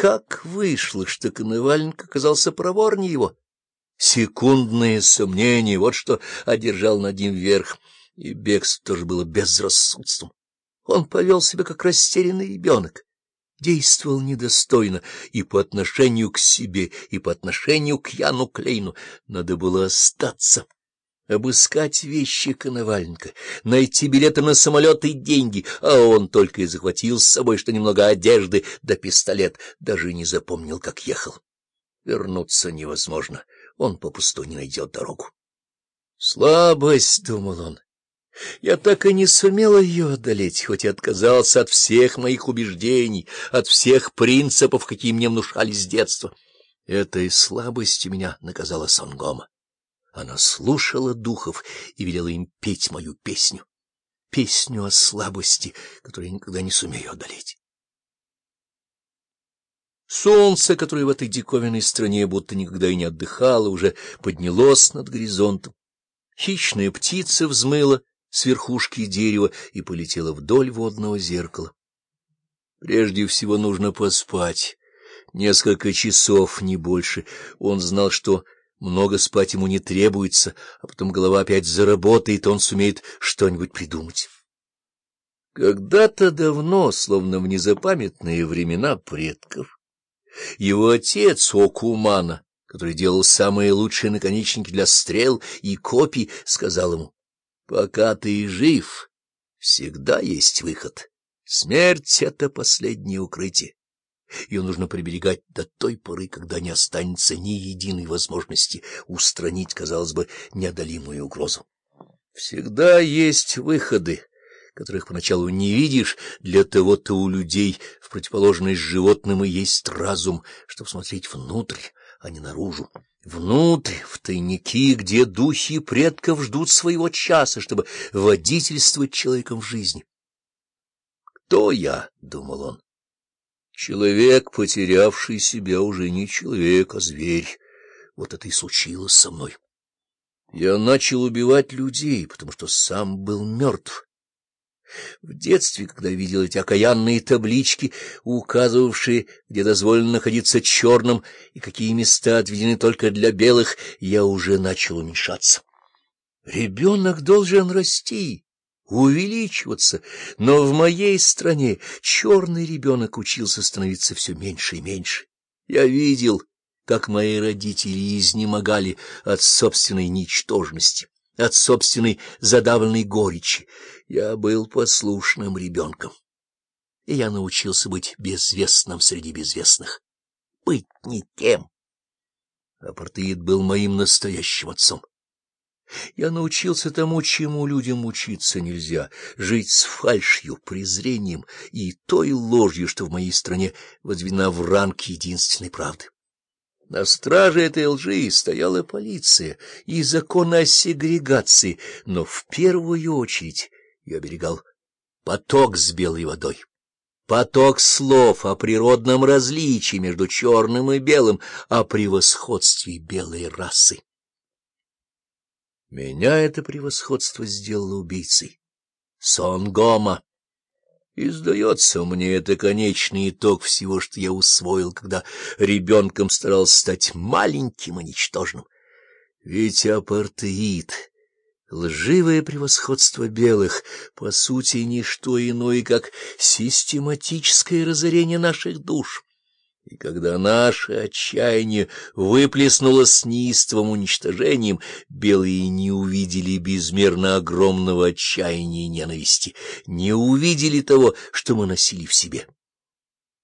как вышло, что Коноваленко оказался проворнее его? Секундные сомнения, вот что одержал над ним верх, и бегство тоже было безрассудством. Он повел себя как растерянный ребенок, действовал недостойно и по отношению к себе, и по отношению к Яну Клейну. Надо было остаться обыскать вещи Коноваленко, найти билеты на самолет и деньги, а он только и захватил с собой, что немного одежды да пистолет, даже не запомнил, как ехал. Вернуться невозможно, он попусту не найдет дорогу. «Слабость», — думал он, — «я так и не сумел ее одолеть, хоть и отказался от всех моих убеждений, от всех принципов, какие мне внушали с детства. Этой слабостью меня наказала Сангома. Она слушала духов и велела им петь мою песню, песню о слабости, которую я никогда не сумею одолеть. Солнце, которое в этой диковинной стране будто никогда и не отдыхало, уже поднялось над горизонтом. Хищная птица взмыла с верхушки дерева и полетела вдоль водного зеркала. Прежде всего нужно поспать. Несколько часов, не больше. Он знал, что много спать ему не требуется, а потом голова опять заработает, он сумеет что-нибудь придумать. Когда-то давно, словно в незапамятные времена предков, его отец Окумана, который делал самые лучшие наконечники для стрел и копий, сказал ему, «Пока ты жив, всегда есть выход. Смерть — это последнее укрытие. Ее нужно приберегать до той поры, когда не останется ни единой возможности устранить, казалось бы, неодолимую угрозу. Всегда есть выходы, которых поначалу не видишь, для того-то у людей, в противоположность животным, и есть разум, чтобы смотреть внутрь, а не наружу. Внутрь, в тайники, где духи предков ждут своего часа, чтобы водительствовать человеком в жизни. «Кто я?» — думал он. Человек, потерявший себя, уже не человек, а зверь. Вот это и случилось со мной. Я начал убивать людей, потому что сам был мертв. В детстве, когда видел эти окаянные таблички, указывавшие, где дозволено находиться черным и какие места отведены только для белых, я уже начал уменьшаться. Ребенок должен расти увеличиваться, но в моей стране черный ребенок учился становиться все меньше и меньше. Я видел, как мои родители изнемогали от собственной ничтожности, от собственной задавленной горечи. Я был послушным ребенком, и я научился быть безвестным среди безвестных, быть никем. Апартеид был моим настоящим отцом. Я научился тому, чему людям учиться нельзя — жить с фальшью, презрением и той ложью, что в моей стране возведена в ранг единственной правды. На страже этой лжи стояла полиция и закон о сегрегации, но в первую очередь я оберегал поток с белой водой. Поток слов о природном различии между черным и белым, о превосходстве белой расы. Меня это превосходство сделало убийцей. Сонгома. И, сдается мне, это конечный итог всего, что я усвоил, когда ребенком старался стать маленьким и ничтожным. Ведь апартеид, лживое превосходство белых, по сути, ничто иное, как систематическое разорение наших душ. И когда наше отчаяние выплеснуло с неистовым уничтожением, белые не увидели безмерно огромного отчаяния и ненависти, не увидели того, что мы носили в себе.